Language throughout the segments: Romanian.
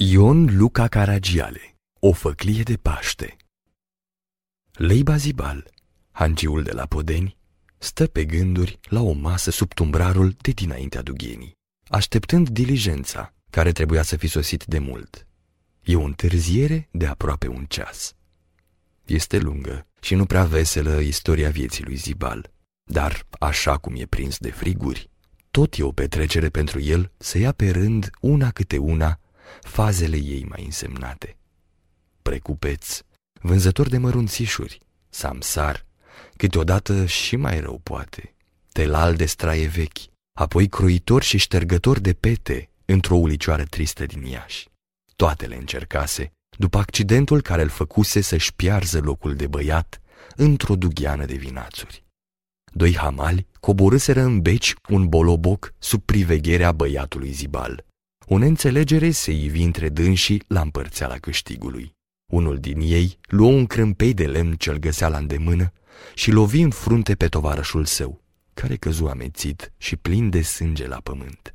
Ion Luca Caragiale O făclie de Paște Leiba Zibal, hangiul de la Podeni, stă pe gânduri la o masă sub tumbrarul de dinaintea dughenii, așteptând diligența, care trebuia să fi sosit de mult. E o întârziere de aproape un ceas. Este lungă și nu prea veselă istoria vieții lui Zibal, dar, așa cum e prins de friguri, tot e o petrecere pentru el să ia pe rând, una câte una, fazele ei mai însemnate. Precupeț, vânzător de mărunțișuri, samsar, câteodată și mai rău poate, telal de straie vechi, apoi croitor și ștergător de pete într-o ulicioară tristă din Iași. Toate le încercase, după accidentul care îl făcuse să-și piarză locul de băiat într-o dugheană de vinațuri. Doi hamali coborâseră în beci un boloboc sub privegherea băiatului Zibal. O neînțelegere se ivi între dânsii la împărțeala câștigului. Unul din ei luă un crâmpei de lemn ce-l găsea la îndemână și lovi în frunte pe tovarășul său, care căzu amețit și plin de sânge la pământ.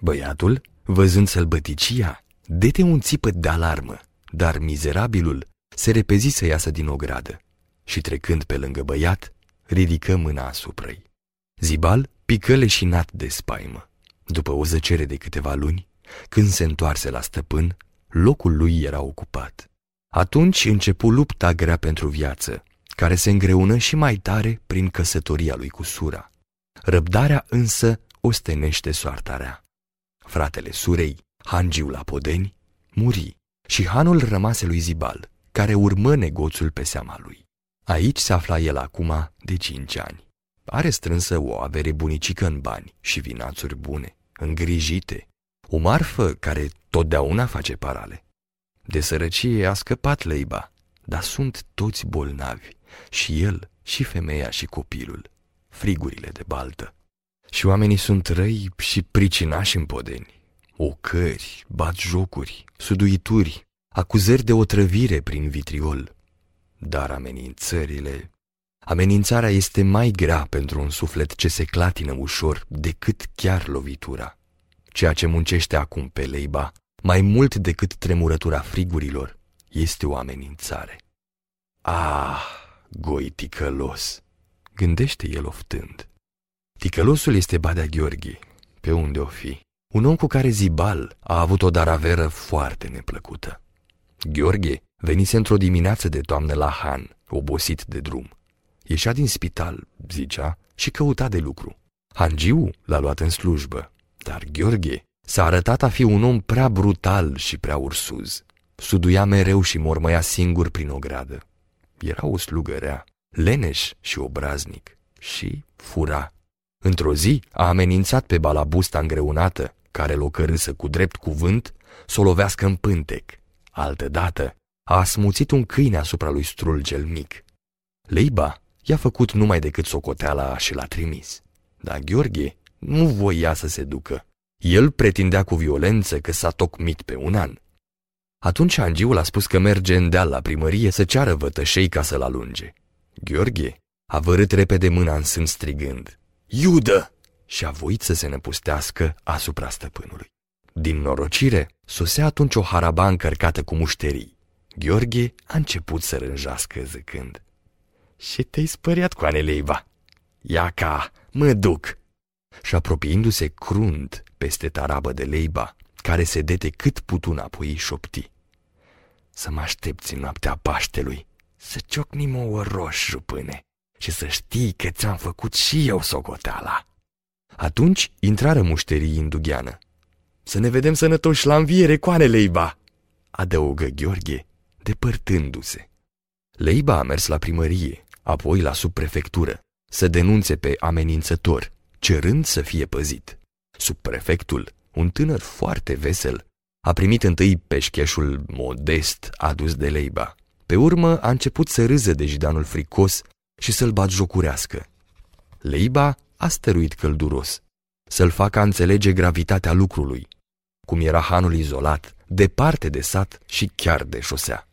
Băiatul, văzând sălbăticia, dete un țipăt de alarmă, dar mizerabilul se repezi să iasă din ogradă și trecând pe lângă băiat, ridică mâna asupra-i. Zibal pică leșinat de spaimă. După o zăcere de câteva luni, când se întoarse la stăpân, locul lui era ocupat. Atunci începu lupta grea pentru viață, care se îngreună și mai tare prin căsătoria lui cu sura. Răbdarea însă ostenește soarta rea. Fratele surei, Hangiul Apodeni, muri și hanul rămase lui Zibal, care urmă negoțul pe seama lui. Aici se afla el acum de cinci ani. Are strânsă o avere bunicică în bani și vinațuri bune, îngrijite, o marfă care totdeauna face parale. De sărăcie a scăpat leiba, dar sunt toți bolnavi, și el, și femeia, și copilul, frigurile de baltă. Și oamenii sunt răi și pricinași în podeni, ocări, bat jocuri, suduituri, acuzări de otrăvire prin vitriol. Dar amenințările... Amenințarea este mai grea pentru un suflet ce se clatină ușor decât chiar lovitura. Ceea ce muncește acum pe leiba, mai mult decât tremurătura frigurilor, este o amenințare. Ah, goi ticălos, gândește el oftând. Ticălosul este Badea Gheorghe, pe unde o fi, un om cu care Zibal a avut o daraveră foarte neplăcută. Gheorghe venise într-o dimineață de toamnă la Han, obosit de drum. Ieșea din spital, zicea, și căuta de lucru. Hangiu l-a luat în slujbă, dar Gheorghe s-a arătat a fi un om prea brutal și prea ursuz. Suduia mereu și mormăia singur prin o gradă. Era o slugă rea, leneș și obraznic și fura. Într-o zi a amenințat pe balabusta îngreunată, care l-o cărâsă cu drept cuvânt, să o lovească în pântec. Altădată a asmuțit un câine asupra lui Strul cel mic. Leiba i-a făcut numai decât socoteala și l-a trimis. Dar Gheorghe nu voia să se ducă. El pretindea cu violență că s-a tocmit pe un an. Atunci Angiul a spus că merge în deal la primărie să ceară vătășei ca să-l alunge. Gheorghe a vărât repede mâna în sân strigând, Iudă! și a voit să se năpustească asupra stăpânului. Din norocire, sosea atunci o haraba încărcată cu mușterii. Gheorghe a început să rânjească zicând, Și te-ai spăriat cu aneleiva? Ia ca, mă duc! Și apropiindu-se crunt peste tarabă de leiba, care se dete cât putu înapoi șopti. Să mă aștepți în noaptea Paștelui, să ciocnim o roș, jupâne, și să știi că ți-am făcut și eu socoteala. Atunci intrară mușterii în dugheană. Să ne vedem sănătoși la înviere, coane Leiba!" adăugă Gheorghe, depărtându-se. Leiba a mers la primărie, apoi la subprefectură, să denunțe pe amenințător, cerând să fie păzit. Subprefectul, un tânăr foarte vesel, a primit întâi peșcheșul modest adus de Leiba. Pe urmă a început să râză de jidanul fricos și să-l bat jocurească. Leiba a stăruit călduros, să-l facă înțelege gravitatea lucrului, cum era hanul izolat, departe de sat și chiar de șosea.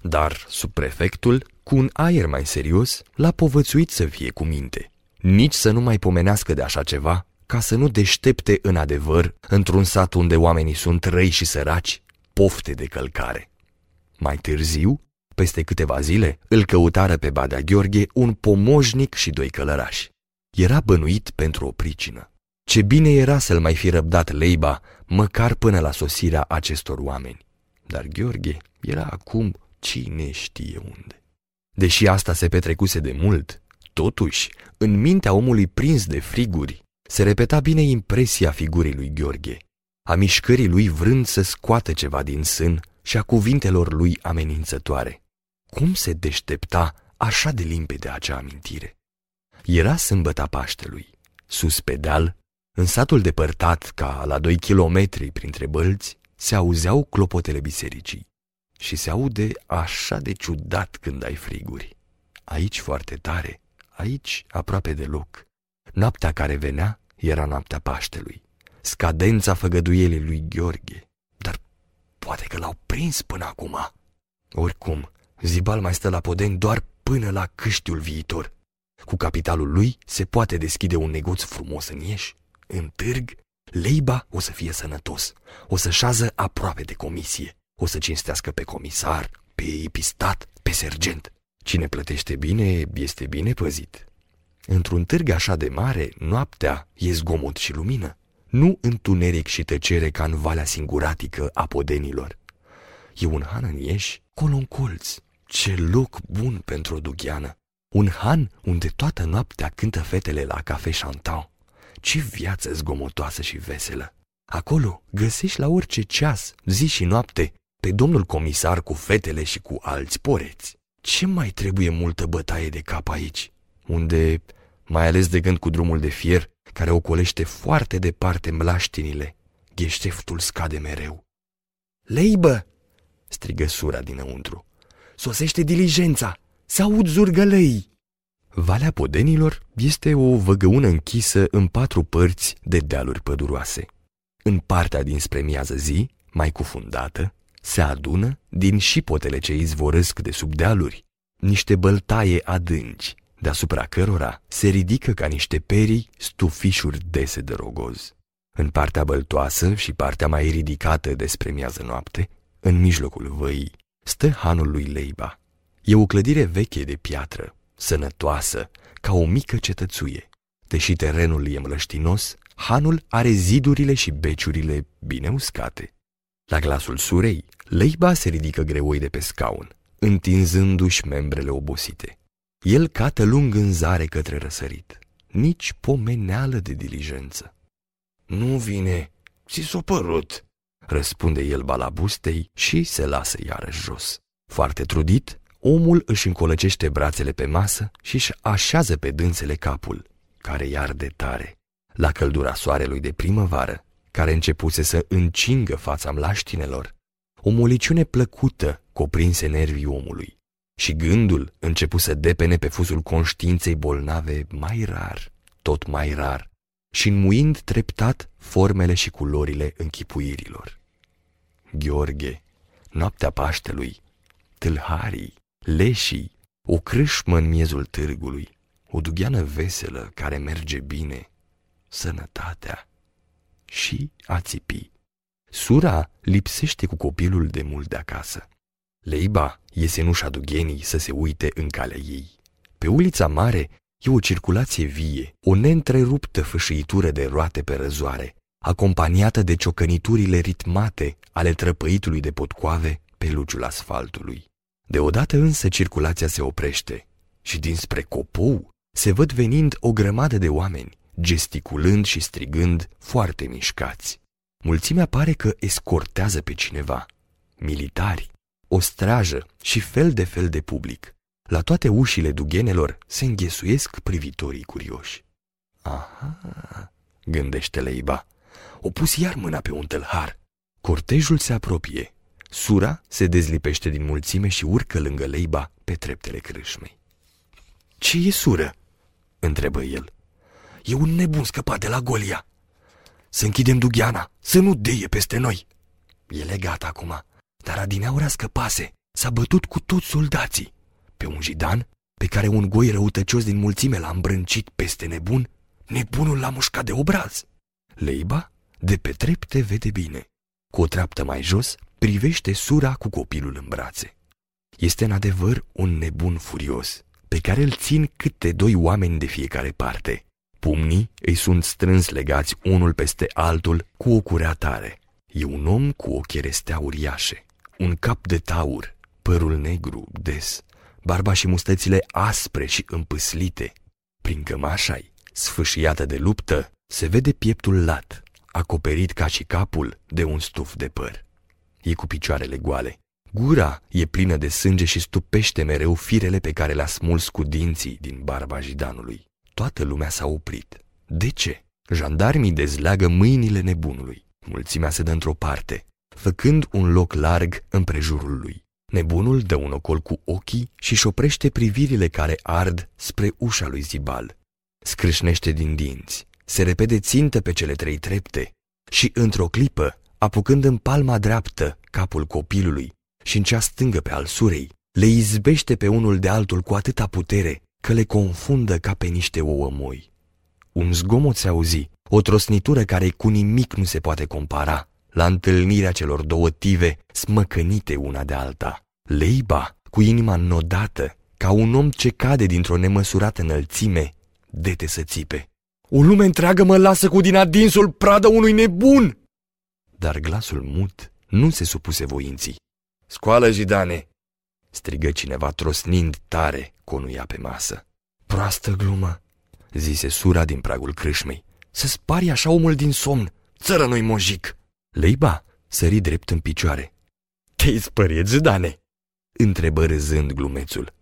Dar subprefectul, cu un aer mai serios, l-a povățuit să fie cu minte, nici să nu mai pomenească de așa ceva, ca să nu deștepte în adevăr, într-un sat unde oamenii sunt răi și săraci, pofte de călcare. Mai târziu, peste câteva zile, îl căutară pe Badea Gheorghe un pomojnic și doi călărași. Era bănuit pentru o pricină. Ce bine era să-l mai fi răbdat Leiba, măcar până la sosirea acestor oameni. Dar Gheorghe era acum cine știe unde. Deși asta se petrecuse de mult, totuși, în mintea omului prins de friguri, se repeta bine impresia figurii lui Gheorghe, a mișcării lui vrând să scoată ceva din sân și a cuvintelor lui amenințătoare. Cum se deștepta așa de limpede acea amintire? Era sâmbăta Paștelui. Sus pe deal, în satul depărtat ca la doi kilometri printre bălți, se auzeau clopotele bisericii. Și se aude așa de ciudat când ai friguri. Aici foarte tare, aici aproape deloc. Noaptea care venea era noaptea Paștelui. Scadența făgăduielii lui Gheorghe. Dar poate că l-au prins până acum. Oricum, Zibal mai stă la Podeni doar până la câștiul viitor. Cu capitalul lui se poate deschide un negoț frumos în ieși. În târg, Leiba o să fie sănătos, o să șază aproape de comisie, o să cinstească pe comisar, pe epistat, pe sergent. Cine plătește bine, este bine păzit. Într-un târg așa de mare, noaptea e zgomot și lumină, nu întuneric și tăcere ca în valea singuratică a podenilor. E un han în ieși, colo colț. Ce loc bun pentru o dugheană! Un han unde toată noaptea cântă fetele la cafe chantant. Ce viață zgomotoasă și veselă! Acolo găsești la orice ceas, zi și noapte, pe domnul comisar cu fetele și cu alți poreți. Ce mai trebuie multă bătaie de cap aici, unde, mai ales de gând cu drumul de fier, care ocolește foarte departe mlaștinile, gheșteftul scade mereu. Leibă! strigă sura dinăuntru. Sosește diligența! Se aud zurgălăii! Valea Podenilor este o văgăună închisă în patru părți de dealuri păduroase. În partea dinspre miază zi, mai cufundată, se adună, din șipotele ce izvorăsc de sub dealuri, niște băltaie adânci, deasupra cărora se ridică ca niște perii stufișuri dese de rogoz. În partea băltoasă și partea mai ridicată despre miază noapte, în mijlocul văii, stă hanul lui Leiba. E o clădire veche de piatră, sănătoasă, ca o mică cetățuie. Deși terenul e mlăștinos, hanul are zidurile și beciurile bine uscate. La glasul surei, Leiba se ridică greoi de pe scaun, întinzându-și membrele obosite. El cată lung în zare către răsărit. Nici pomeneală de diligență. Nu vine, ți s-o părut, răspunde el balabustei și se lasă iarăși jos. Foarte trudit, omul își încolăcește brațele pe masă și își așează pe dânsele capul, care iar de tare. La căldura soarelui de primăvară, care începuse să încingă fața mlaștinelor, o moliciune plăcută coprinse nervii omului și gândul începu să depene pe fuzul conștiinței bolnave mai rar, tot mai rar, și înmuind treptat formele și culorile închipuirilor. Gheorghe, noaptea Paștelui, tâlharii, leșii, o crâșmă în miezul târgului, o dugheană veselă care merge bine, sănătatea și a țipi. Sura lipsește cu copilul de mult de acasă. Leiba iese în ușa dughenii să se uite în calea ei. Pe ulița mare e o circulație vie, o neîntreruptă fâșâitură de roate pe răzoare, acompaniată de ciocăniturile ritmate ale trăpăitului de potcoave pe luciul asfaltului. Deodată însă circulația se oprește și dinspre copou se văd venind o grămadă de oameni, gesticulând și strigând foarte mișcați. Mulțimea pare că escortează pe cineva. Militari, o strajă și fel de fel de public. La toate ușile dughenelor se înghesuiesc privitorii curioși. Aha, gândește Leiba. O pus iar mâna pe un tâlhar. Cortejul se apropie. Sura se dezlipește din mulțime și urcă lângă Leiba pe treptele crâșmei. Ce e sură?" întrebă el. E un nebun scăpat de la Golia. Să închidem dugheana, să nu deie peste noi. E legat acum, dar adineaura scăpase, s-a bătut cu toți soldații. Pe un jidan, pe care un goi răutăcios din mulțime l-a îmbrâncit peste nebun, nebunul l-a mușcat de obraz. Leiba, de pe trepte, vede bine. Cu o treaptă mai jos, privește sura cu copilul în brațe. Este în adevăr un nebun furios, pe care îl țin câte doi oameni de fiecare parte. Pumnii îi sunt strâns legați unul peste altul cu o curea tare. E un om cu o cherestea uriașe, un cap de taur, părul negru, des, barba și mustățile aspre și împâslite. Prin cămașa sfâșiată de luptă, se vede pieptul lat, acoperit ca și capul de un stuf de păr. E cu picioarele goale. Gura e plină de sânge și stupește mereu firele pe care le-a smuls cu dinții din barba jidanului. Toată lumea s-a oprit. De ce? Jandarmii dezleagă mâinile nebunului. Mulțimea se dă într-o parte, făcând un loc larg împrejurul lui. Nebunul dă un ocol cu ochii și-și oprește privirile care ard spre ușa lui Zibal. Scrâșnește din dinți, se repede țintă pe cele trei trepte și, într-o clipă, apucând în palma dreaptă capul copilului și în cea stângă pe al surei, le izbește pe unul de altul cu atâta putere că le confundă ca pe niște ouă moi. Un zgomot se auzi, o trosnitură care cu nimic nu se poate compara la întâlnirea celor două tive smăcănite una de alta. Leiba, cu inima nodată, ca un om ce cade dintr-o nemăsurată înălțime, dete să țipe. O lume întreagă mă lasă cu din adinsul pradă unui nebun! Dar glasul mut nu se supuse voinții. Scoală, Jidane! Strigă cineva trosnind tare conuia pe masă. Proastă glumă, zise sura din pragul crâșmei. Să spari așa omul din somn, țără noi mojic! Leiba sări drept în picioare. Te-ai spăriet, Jidane? întrebă râzând glumețul.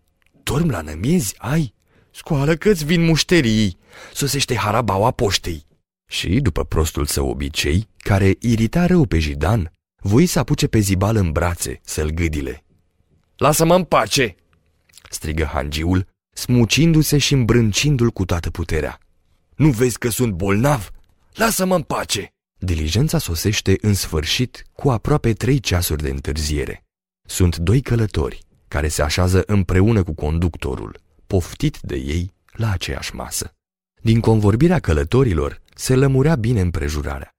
Dorm la nămiezi, ai? Scoală că-ți vin mușterii, sosește harabaua poștei. Și, după prostul său obicei, care irita rău pe Jidan, voi să apuce pe zibal în brațe, să-l gâdile. Lasă-mă în pace!" strigă hangiul, smucindu-se și îmbrâncindu-l cu toată puterea. Nu vezi că sunt bolnav? Lasă-mă în pace!" Diligența sosește în sfârșit cu aproape trei ceasuri de întârziere. Sunt doi călători care se așează împreună cu conductorul, poftit de ei la aceeași masă. Din convorbirea călătorilor se lămurea bine împrejurarea.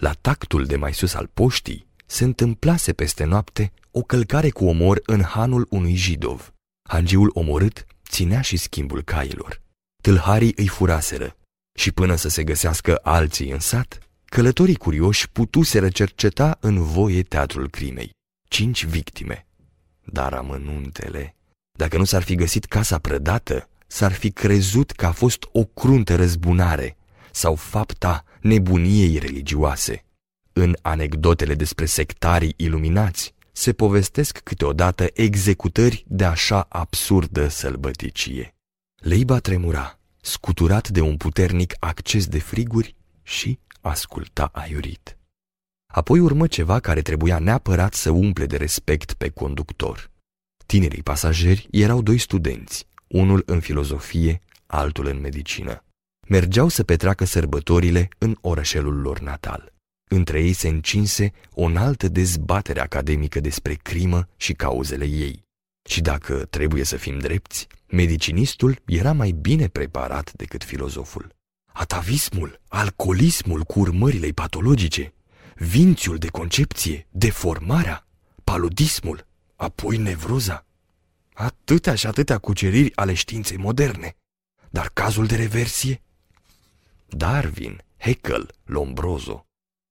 La tactul de mai sus al poștii se întâmplase peste noapte o călcare cu omor în hanul unui jidov. Hangiul omorât ținea și schimbul cailor. Tâlharii îi furaseră și până să se găsească alții în sat, călătorii curioși putuseră cerceta în voie teatrul crimei. Cinci victime. Dar amănuntele, dacă nu s-ar fi găsit casa prădată, s-ar fi crezut că a fost o cruntă răzbunare sau fapta nebuniei religioase. În anecdotele despre sectarii iluminați se povestesc câteodată executări de așa absurdă sălbăticie. Leiba tremura, scuturat de un puternic acces de friguri și asculta aiurit. Apoi urmă ceva care trebuia neapărat să umple de respect pe conductor. Tinerii pasageri erau doi studenți, unul în filozofie, altul în medicină. Mergeau să petreacă sărbătorile în orășelul lor natal. Între ei se încinse o înaltă dezbatere academică despre crimă și cauzele ei. Și dacă trebuie să fim drepți, medicinistul era mai bine preparat decât filozoful. Atavismul, alcoolismul cu urmările patologice, vințiul de concepție, deformarea, paludismul, apoi nevroza. Atâtea și atâtea cuceriri ale științei moderne. Dar cazul de reversie? Darwin, Haeckel, Lombroso,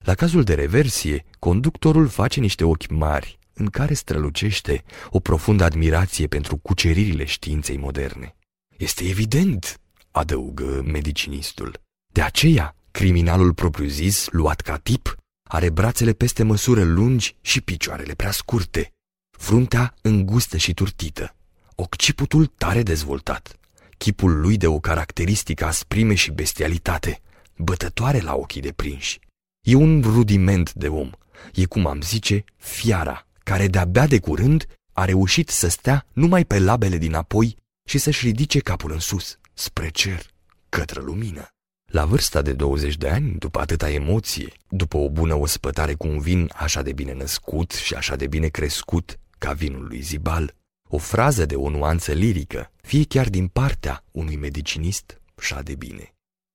la cazul de reversie, conductorul face niște ochi mari, în care strălucește o profundă admirație pentru cuceririle științei moderne. Este evident, adăugă medicinistul. De aceea, criminalul propriu-zis, luat ca tip, are brațele peste măsură lungi și picioarele prea scurte, fruntea îngustă și turtită, occiputul tare dezvoltat, chipul lui de o caracteristică asprime și bestialitate, bătătoare la ochii de prinși, E un rudiment de om. E, cum am zice, fiara, care de-abia de curând a reușit să stea numai pe labele dinapoi și să-și ridice capul în sus, spre cer, către lumină. La vârsta de 20 de ani, după atâta emoție, după o bună ospătare cu un vin așa de bine născut și așa de bine crescut ca vinul lui Zibal, o frază de o nuanță lirică, fie chiar din partea unui medicinist, și de bine.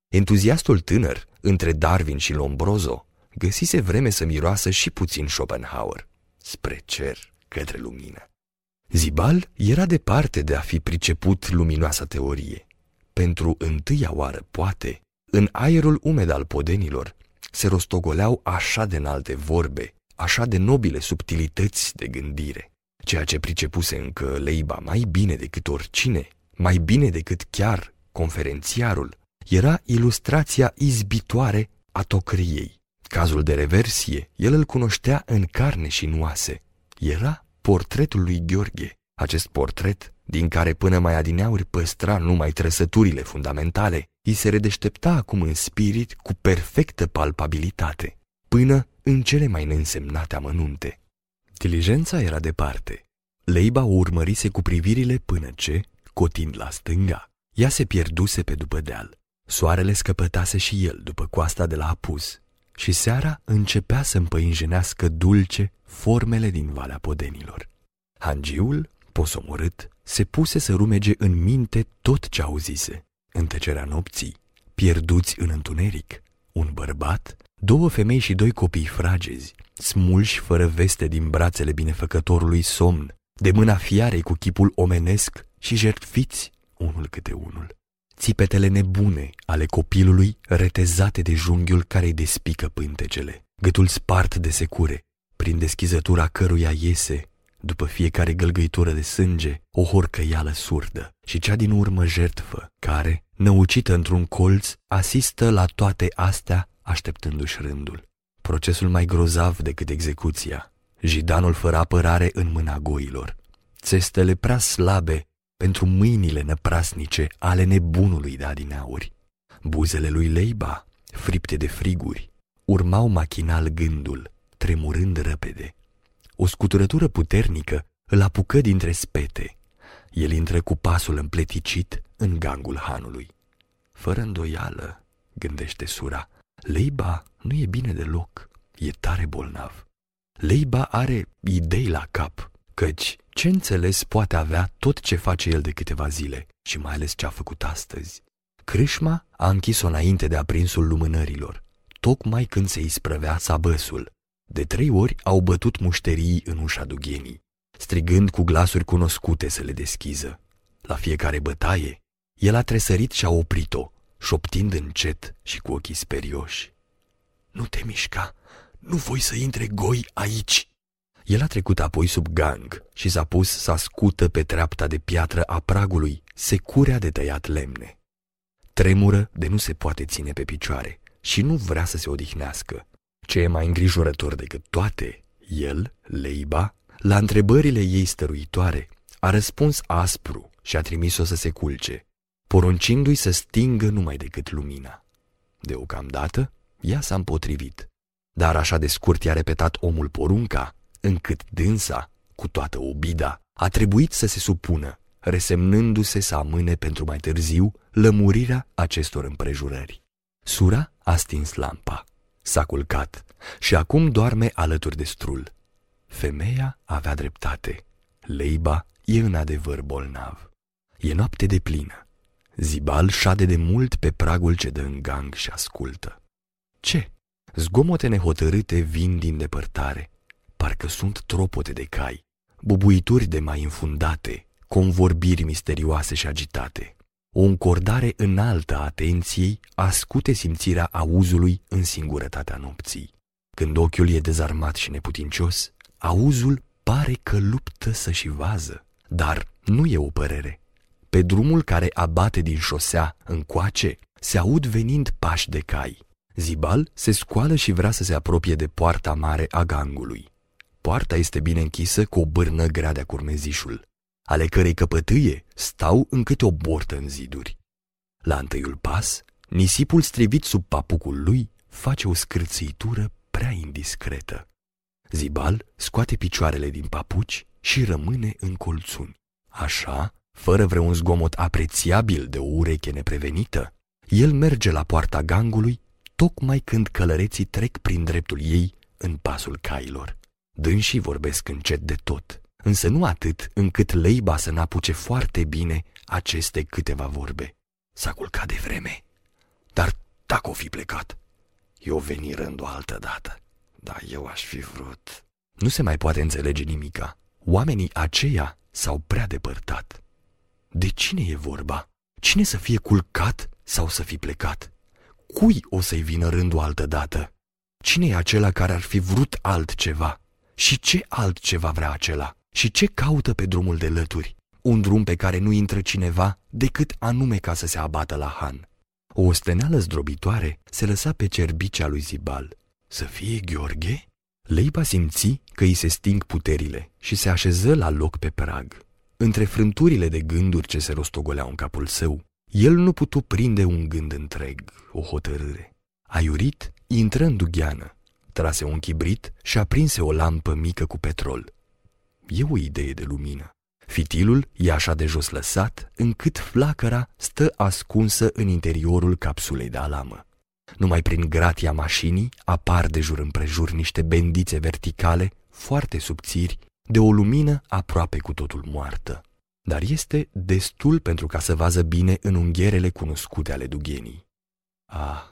Entuziastul tânăr, între Darwin și Lombroso, găsise vreme să miroasă și puțin Schopenhauer. spre cer, către lumină. Zibal era departe de a fi priceput luminoasa teorie. Pentru întâia oară, poate, în aerul umed al podenilor, se rostogoleau așa de înalte vorbe, așa de nobile subtilități de gândire, ceea ce pricepuse încă Leiba mai bine decât oricine, mai bine decât chiar conferențiarul, era ilustrația izbitoare a tocriei. Cazul de reversie, el îl cunoștea în carne și în oase. Era portretul lui Gheorghe. Acest portret, din care până mai adineauri păstra numai trăsăturile fundamentale, îi se redeștepta acum în spirit cu perfectă palpabilitate, până în cele mai neînsemnate amănunte. Diligența era departe. Leiba o urmărise cu privirile până ce, cotind la stânga, ea se pierduse pe după deal. Soarele scăpătase și el după coasta de la apus și seara începea să împăinjenească dulce formele din Valea Podenilor. Hangiul, posomorât, se puse să rumege în minte tot ce auzise. În tăcerea nopții, pierduți în întuneric, un bărbat, două femei și doi copii fragezi, smulși fără veste din brațele binefăcătorului somn, de mâna fiarei cu chipul omenesc și jertfiți unul câte unul. Țipetele nebune ale copilului retezate de junghiul care îi despică pântecele, gâtul spart de secure, prin deschizătura căruia iese, după fiecare gălgăitură de sânge, o horcăială surdă. Și cea din urmă jertfă, care, năucită într-un colț, asistă la toate astea așteptându-și rândul. Procesul mai grozav decât execuția, jidanul fără apărare în mâna goilor, țestele prea slabe pentru mâinile năprasnice ale nebunului de adineauri. Buzele lui Leiba, fripte de friguri, urmau machinal gândul, tremurând repede. O scuturătură puternică îl apucă dintre spete. El intră cu pasul împleticit în gangul hanului. Fără îndoială, gândește sura, Leiba nu e bine deloc, e tare bolnav. Leiba are idei la cap, căci ce înțeles poate avea tot ce face el de câteva zile și mai ales ce a făcut astăzi? Crâșma a închis-o înainte de aprinsul lumânărilor, tocmai când se isprăvea sabăsul. De trei ori au bătut mușterii în ușa dughenii, strigând cu glasuri cunoscute să le deschiză. La fiecare bătaie, el a tresărit și a oprit-o, șoptind încet și cu ochii sperioși. Nu te mișca, nu voi să intre goi aici!" El a trecut apoi sub gang și s-a pus să ascută pe treapta de piatră a pragului securea de tăiat lemne. Tremură de nu se poate ține pe picioare și nu vrea să se odihnească. Ce e mai îngrijorător decât toate, el, Leiba, la întrebările ei stăruitoare, a răspuns aspru și a trimis-o să se culce, poruncindu-i să stingă numai decât lumina. Deocamdată, ea s-a împotrivit, dar așa de scurt i-a repetat omul porunca, încât dânsa, cu toată obida, a trebuit să se supună, resemnându-se să amâne pentru mai târziu lămurirea acestor împrejurări. Sura a stins lampa, s-a culcat și acum doarme alături de strul. Femeia avea dreptate. Leiba e în adevăr bolnav. E noapte de plină. Zibal șade de mult pe pragul ce dă în gang și ascultă. Ce? Zgomote nehotărâte vin din depărtare, parcă sunt tropote de cai, bubuituri de mai înfundate, convorbiri misterioase și agitate. O încordare înaltă a atenției ascute simțirea auzului în singurătatea nopții. Când ochiul e dezarmat și neputincios, auzul pare că luptă să-și vază, dar nu e o părere. Pe drumul care abate din șosea încoace, se aud venind pași de cai. Zibal se scoală și vrea să se apropie de poarta mare a gangului. Poarta este bine închisă cu o bârnă grea de curmezișul, ale cărei căpătâie stau în câte o bortă în ziduri. La întâiul pas, nisipul strivit sub papucul lui face o scârțâitură prea indiscretă. Zibal scoate picioarele din papuci și rămâne în colțuni. Așa, fără vreun zgomot aprețiabil de o ureche neprevenită, el merge la poarta gangului, tocmai când călăreții trec prin dreptul ei în pasul cailor. Dânsii vorbesc încet de tot, însă nu atât încât Leiba să n-apuce foarte bine aceste câteva vorbe. S-a culcat de vreme, dar dacă o fi plecat, eu veni rând o altă dată. Da, eu aș fi vrut. Nu se mai poate înțelege nimica. Oamenii aceia s-au prea depărtat. De cine e vorba? Cine să fie culcat sau să fi plecat? Cui o să-i vină rândul altă dată? Cine e acela care ar fi vrut altceva? Și ce altceva vrea acela? Și ce caută pe drumul de lături? Un drum pe care nu intră cineva decât anume ca să se abată la Han. O osteneală zdrobitoare se lăsa pe cerbicea lui Zibal. Să fie Gheorghe? Leiba simți că îi se sting puterile și se așeză la loc pe prag. Între frânturile de gânduri ce se rostogoleau în capul său, el nu putu prinde un gând întreg, o hotărâre. Aiurit, intră în dugheană, trase un chibrit și aprinse o lampă mică cu petrol. E o idee de lumină. Fitilul e așa de jos lăsat, încât flacăra stă ascunsă în interiorul capsulei de alamă. Numai prin gratia mașinii apar de jur împrejur niște bendițe verticale, foarte subțiri, de o lumină aproape cu totul moartă. Dar este destul pentru ca să vază bine în unghierele cunoscute ale dughenii. Ah,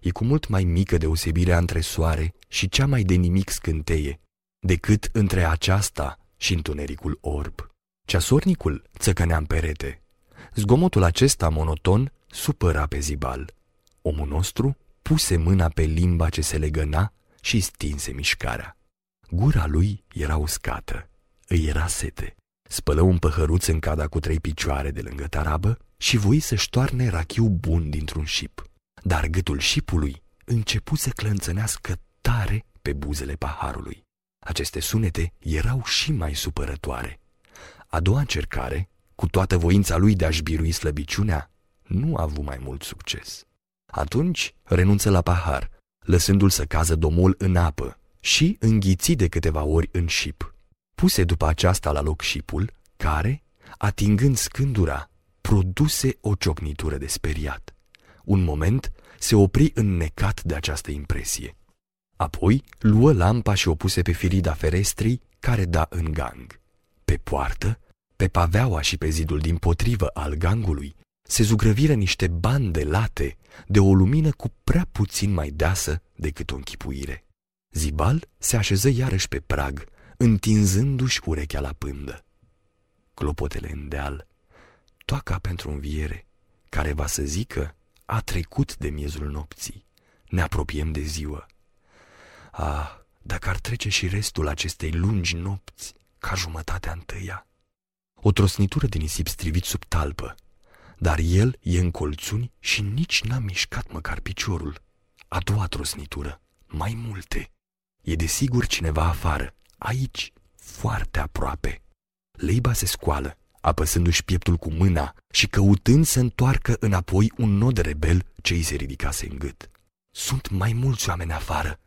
e cu mult mai mică deosebirea între soare și cea mai de nimic scânteie, decât între aceasta și întunericul orb. Ceasornicul țăcănea în perete. Zgomotul acesta monoton supăra pe zibal. Omul nostru puse mâna pe limba ce se legăna și stinse mișcarea. Gura lui era uscată, îi era sete. Spălă un păhăruț în cada cu trei picioare de lângă tarabă și voi să-și toarne rachiu bun dintr-un șip. Dar gâtul șipului începu să clănțănească tare pe buzele paharului. Aceste sunete erau și mai supărătoare. A doua încercare, cu toată voința lui de a-și birui slăbiciunea, nu a avut mai mult succes. Atunci renunță la pahar, lăsându-l să cază domul în apă și înghiți de câteva ori în șip. Puse după aceasta la loc șipul, care, atingând scândura, produse o ciocnitură de speriat. Un moment se opri înnecat de această impresie. Apoi luă lampa și o puse pe firida ferestrii care da în gang. Pe poartă, pe paveaua și pe zidul din potrivă al gangului, se zugrăviră niște bande late de o lumină cu prea puțin mai deasă decât o închipuire. Zibal se așeză iarăși pe prag, întinzându-și urechea la pândă. Clopotele în deal, toaca pentru înviere, care va să zică, a trecut de miezul nopții. Ne apropiem de ziua. Ah, dacă ar trece și restul acestei lungi nopți, ca jumătatea întâia. O trosnitură de nisip strivit sub talpă, dar el e în colțuni și nici n-a mișcat măcar piciorul. A doua trosnitură, mai multe. E desigur cineva afară, aici, foarte aproape. Leiba se scoală, apăsându-și pieptul cu mâna și căutând să întoarcă înapoi un nod rebel ce îi se ridicase în gât. Sunt mai mulți oameni afară.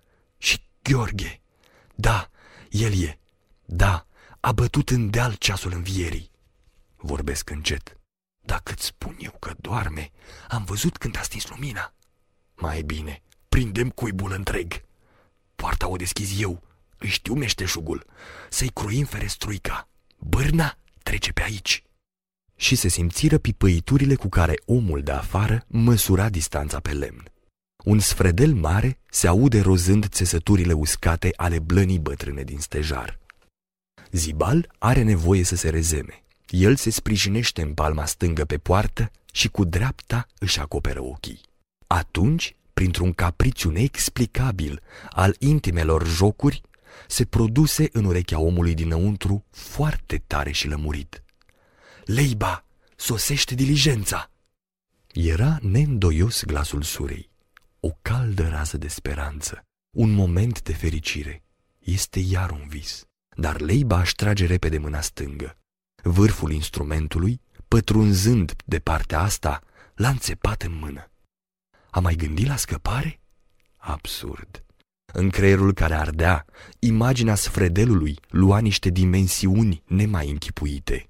Și Gheorghe. Da, el e. Da, a bătut în deal ceasul învierii. Vorbesc încet. Dacă îți spun eu că doarme, am văzut când a stins lumina. Mai bine, prindem cuibul întreg. Poarta o deschiz eu, îi știu meșteșugul, să-i cruim ferestruica. Bârna trece pe aici. Și se simțiră pipăiturile cu care omul de afară măsura distanța pe lemn. Un sfredel mare se aude rozând țesăturile uscate ale blănii bătrâne din stejar. Zibal are nevoie să se rezeme. El se sprijinește în palma stângă pe poartă și cu dreapta își acoperă ochii. Atunci, printr-un capriciu neexplicabil al intimelor jocuri, se produse în urechea omului dinăuntru foarte tare și lămurit. Leiba, sosește diligența! Era neîndoios glasul surei, o caldă rază de speranță, un moment de fericire. Este iar un vis, dar Leiba își trage repede mâna stângă. Vârful instrumentului, pătrunzând de partea asta, l-a înțepat în mână. A mai gândit la scăpare? Absurd. În creierul care ardea, imaginea sfredelului lua niște dimensiuni nemai închipuite.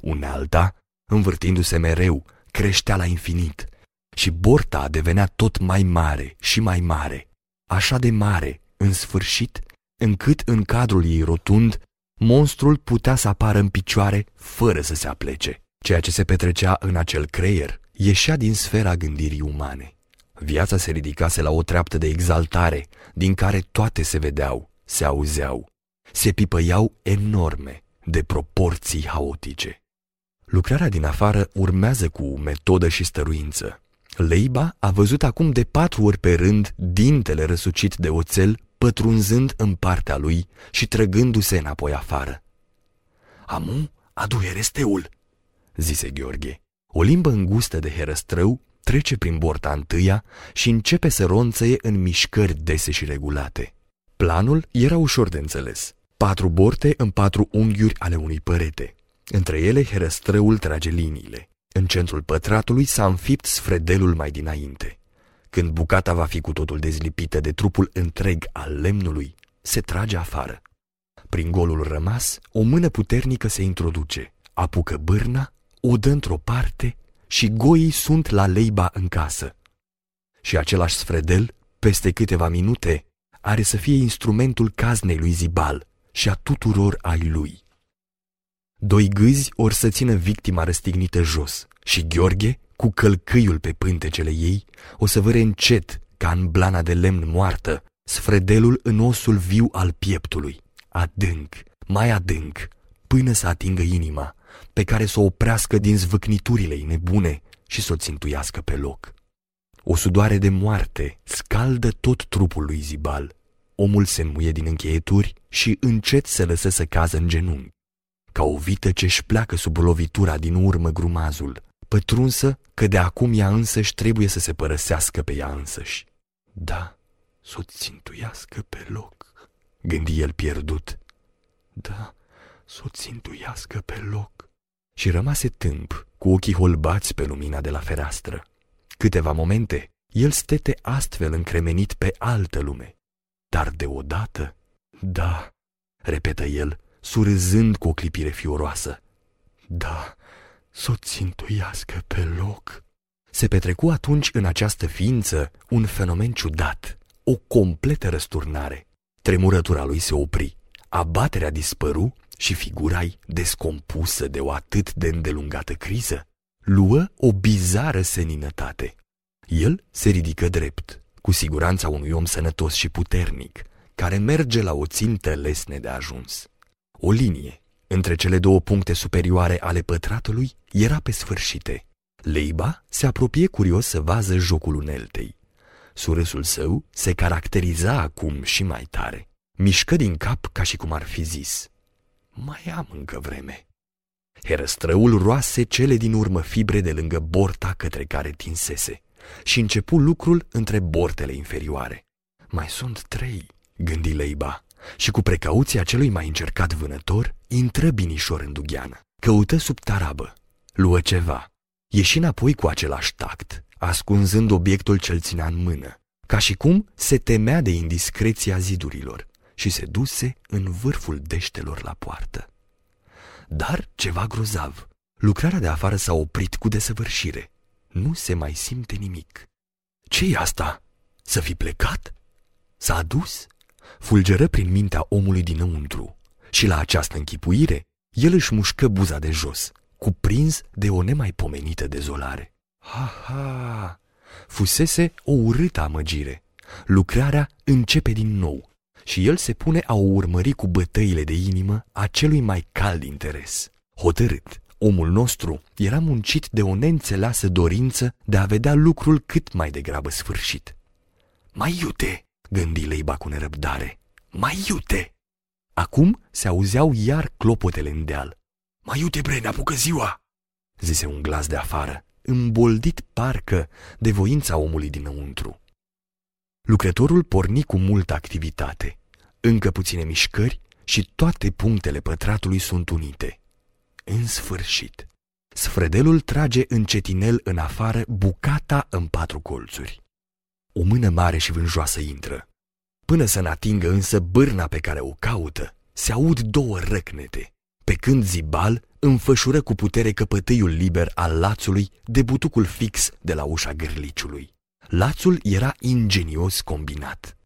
Unealta, învârtindu-se mereu, creștea la infinit și borta devenea tot mai mare și mai mare, așa de mare, în sfârșit, încât în cadrul ei rotund, monstrul putea să apară în picioare fără să se aplece. Ceea ce se petrecea în acel creier ieșea din sfera gândirii umane. Viața se ridicase la o treaptă de exaltare, din care toate se vedeau, se auzeau. se pipăiau enorme, de proporții haotice. Lucrarea din afară urmează cu metodă și stăruință. Leiba a văzut acum de patru ori pe rând dintele răsucit de oțel pătrunzând în partea lui și trăgându-se înapoi afară. Amu, adu heresteul, zise Gheorghe. O limbă îngustă de herăstrău trece prin borta întâia și începe să ronțăie în mișcări dese și regulate. Planul era ușor de înțeles. Patru borte în patru unghiuri ale unui părete. Între ele herăstrăul trage liniile. În centrul pătratului s-a înfipt sfredelul mai dinainte. Când bucata va fi cu totul dezlipită de trupul întreg al lemnului, se trage afară. Prin golul rămas, o mână puternică se introduce, apucă bârna, o dă într-o parte și goii sunt la leiba în casă. Și același sfredel, peste câteva minute, are să fie instrumentul caznei lui Zibal și a tuturor ai lui. Doi gâzi or să țină victima răstignită jos și Gheorghe, cu călcâiul pe pântecele ei, o să văre încet, ca în blana de lemn moartă, sfredelul în osul viu al pieptului, adânc, mai adânc, până să atingă inima, pe care să o oprească din zvâcniturile ei nebune și să o țintuiască pe loc. O sudoare de moarte scaldă tot trupul lui Zibal. Omul se înmuie din încheieturi și încet se lăsă să cază în genunchi. Ca o vită ce-și pleacă sub lovitura din urmă grumazul, pătrunsă că de acum ea însăși trebuie să se părăsească pe ea însăși. Da, să o țintuiască pe loc, gândi el pierdut. Da, să o țintuiască pe loc. Și rămase tâmp, cu ochii holbați pe lumina de la fereastră. Câteva momente, el stete astfel încremenit pe altă lume. Dar deodată, da, repetă el, surâzând cu o clipire fioroasă. Da, să o țintuiască pe loc. Se petrecu atunci în această ființă un fenomen ciudat, o completă răsturnare. Tremurătura lui se opri, abaterea dispăru și figurai, descompusă de o atât de îndelungată criză, luă o bizară seninătate. El se ridică drept, cu siguranța unui om sănătos și puternic, care merge la o țintă lesne de ajuns. O linie între cele două puncte superioare ale pătratului era pe sfârșite. Leiba se apropie curios să vază jocul uneltei. Surâsul său se caracteriza acum și mai tare. Mișcă din cap ca și cum ar fi zis. Mai am încă vreme. Herăstrăul roase cele din urmă fibre de lângă borta către care tinsese și începu lucrul între bortele inferioare. Mai sunt trei, gândi Leiba, și cu precauția celui mai încercat vânător, intră binișor în dugheană. Căută sub tarabă, luă ceva, ieși înapoi cu același tact, ascunzând obiectul ce-l ținea în mână, ca și cum se temea de indiscreția zidurilor și se duse în vârful deștelor la poartă. Dar ceva grozav. Lucrarea de afară s-a oprit cu desăvârșire. Nu se mai simte nimic. ce e asta? Să fi plecat? S-a adus? Fulgeră prin mintea omului dinăuntru și la această închipuire el își mușcă buza de jos, cuprins de o nemaipomenită dezolare. Ha, ha! Fusese o urâtă amăgire. Lucrarea începe din nou și el se pune a o urmări cu bătăile de inimă a celui mai cald interes. Hotărât, omul nostru era muncit de o neînțeleasă dorință de a vedea lucrul cât mai degrabă sfârșit. Mai iute, gândi Leiba cu nerăbdare, mai iute! Acum se auzeau iar clopotele în deal. Mai iute, bre, ne apucă ziua! zise un glas de afară, îmboldit parcă de voința omului dinăuntru. Lucrătorul porni cu multă activitate. Încă puține mișcări și toate punctele pătratului sunt unite. În sfârșit, sfredelul trage încetinel în afară bucata în patru colțuri. O mână mare și vânjoasă intră. Până să n-atingă însă bârna pe care o caută, se aud două răcnete, pe când Zibal înfășură cu putere căpătâiul liber al lațului de butucul fix de la ușa gârliciului. Lațul era ingenios combinat.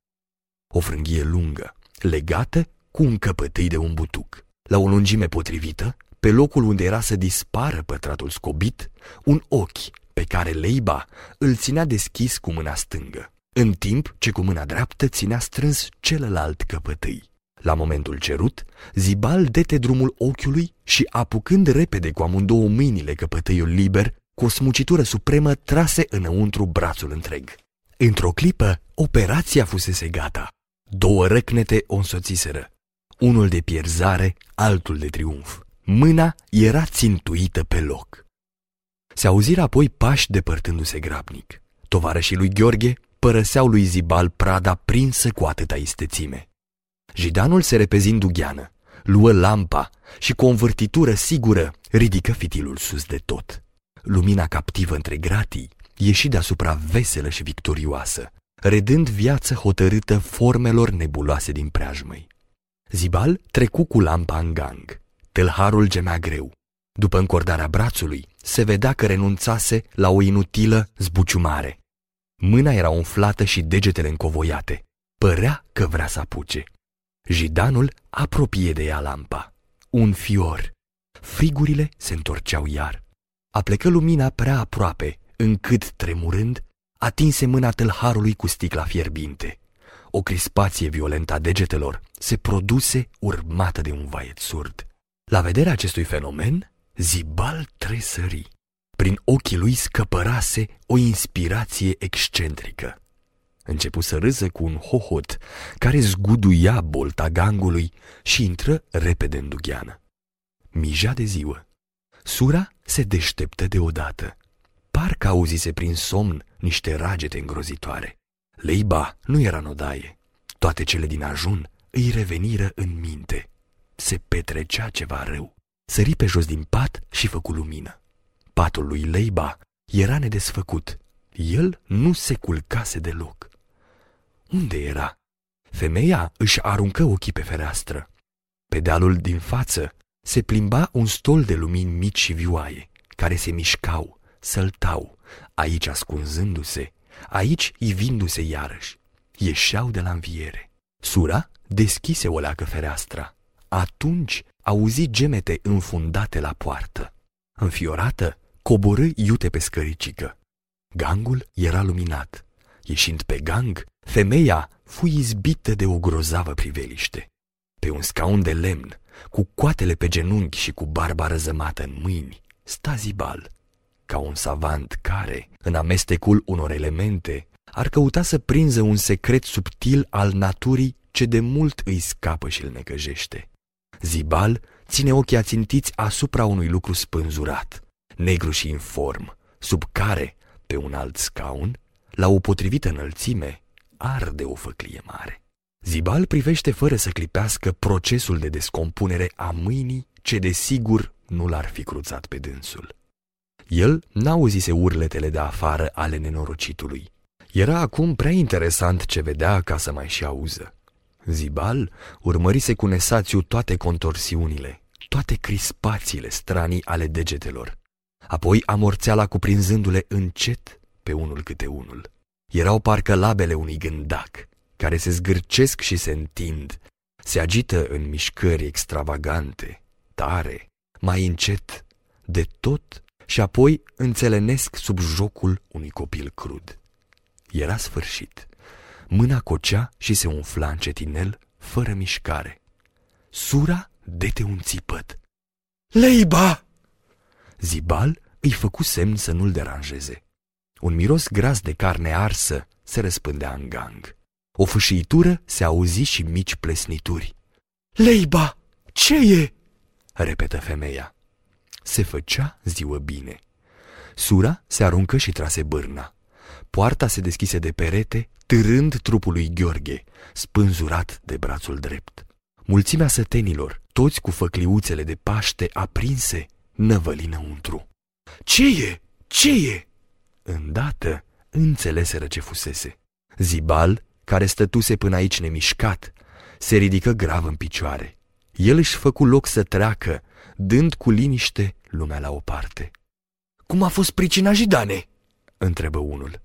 O frânghie lungă, legată cu un căpătâi de un butuc. La o lungime potrivită, pe locul unde era să dispară pătratul scobit, un ochi pe care Leiba îl ținea deschis cu mâna stângă, în timp ce cu mâna dreaptă ținea strâns celălalt căpătâi. La momentul cerut, Zibal dete drumul ochiului și, apucând repede cu amândouă mâinile căpătăiul liber, cu o smucitură supremă trase înăuntru brațul întreg. Într-o clipă, operația fusese gata. Două răcnete o însoțiseră. Unul de pierzare, altul de triumf. Mâna era țintuită pe loc. Se auziră apoi pași depărtându-se grabnic. Tovarășii lui Gheorghe părăseau lui Zibal prada prinsă cu atâta istețime. Jidanul se repezi în dugheană, luă lampa și cu o învârtitură sigură ridică fitilul sus de tot. Lumina captivă între gratii ieși deasupra veselă și victorioasă, redând viață hotărâtă formelor nebuloase din preajmăi. Zibal trecu cu lampa în gang. Tâlharul gemea greu. După încordarea brațului, se vedea că renunțase la o inutilă zbuciumare. Mâna era umflată și degetele încovoiate. Părea că vrea să apuce. Jidanul apropie de ea lampa. Un fior. Frigurile se întorceau iar. Aplecă lumina prea aproape, încât, tremurând, atinse mâna tâlharului cu sticla fierbinte. O crispație violentă a degetelor se produse urmată de un vaiet surd. La vederea acestui fenomen, Zibal tresări. Prin ochii lui scăpărase o inspirație excentrică. Începu să râză cu un hohot care zguduia bolta gangului și intră repede în dugheană. Mija de ziua. Sura se deșteptă deodată. Parcă auzise prin somn niște ragete îngrozitoare. Leiba nu era în odaie. Toate cele din ajun îi reveniră în minte. Se petrecea ceva rău. Sări pe jos din pat și făcu lumină. Patul lui Leiba era nedesfăcut. El nu se culcase deloc. Unde era? Femeia își aruncă ochii pe fereastră. Pe dealul din față se plimba un stol de lumini mici și vioaie, care se mișcau, săltau, aici ascunzându-se, aici ivindu-se iarăși. Ieșeau de la înviere. Sura deschise o leacă fereastra. Atunci auzi gemete înfundate la poartă. Înfiorată, coborâ iute pe scăricică. Gangul era luminat. Ieșind pe gang, femeia fu izbită de o grozavă priveliște. Pe un scaun de lemn, cu coatele pe genunchi și cu barba răzămată în mâini, sta zibal, ca un savant care, în amestecul unor elemente, ar căuta să prinză un secret subtil al naturii ce de mult îi scapă și îl necăjește. Zibal ține ochii ațintiți asupra unui lucru spânzurat, negru și inform, sub care, pe un alt scaun, la o potrivită înălțime, arde o făclie mare. Zibal privește fără să clipească procesul de descompunere a mâinii ce desigur nu l-ar fi cruțat pe dânsul. El n-auzise urletele de afară ale nenorocitului. Era acum prea interesant ce vedea ca să mai și auză. Zibal urmărise cu nesațiu toate contorsiunile, toate crispațiile stranii ale degetelor. Apoi amorțeala cuprinzându-le încet pe unul câte unul. Erau parcă labele unui gândac, care se zgârcesc și se întind, se agită în mișcări extravagante, tare, mai încet, de tot și apoi înțelenesc sub jocul unui copil crud. Era sfârșit. Mâna cocea și se umfla încetinel, fără mișcare. Sura dete un țipăt. Leiba! Zibal îi făcu semn să nu-l deranjeze. Un miros gras de carne arsă se răspândea în gang. O fâșiitură se auzi și mici plesnituri. Leiba, ce e? repetă femeia. Se făcea ziua bine. Sura se aruncă și trase bârna. Poarta se deschise de perete, târând trupul lui Gheorghe, spânzurat de brațul drept. Mulțimea sătenilor, toți cu făcliuțele de paște aprinse, năvăli înăuntru. Ce e? Ce e? Îndată înțeleseră ce fusese. Zibal, care stătuse până aici nemișcat, se ridică grav în picioare. El își făcu loc să treacă, dând cu liniște lumea la o parte. Cum a fost pricina Jidane?" întrebă unul.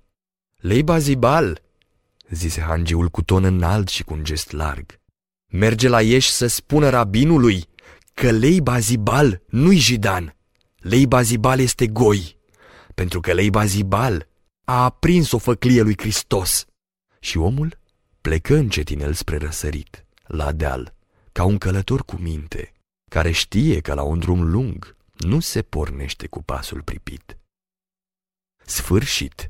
Leiba Zibal, zise hangiul cu ton înalt și cu un gest larg. Merge la ieși să spună rabinului că Leiba Zibal nu-i Jidan. Leiba Zibal este goi, pentru că Leiba Zibal a aprins o făclie lui Hristos. Și omul plecă încetinel spre răsărit, la deal, ca un călător cu minte, care știe că la un drum lung nu se pornește cu pasul pripit. Sfârșit!